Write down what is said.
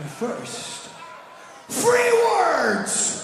But first, free words!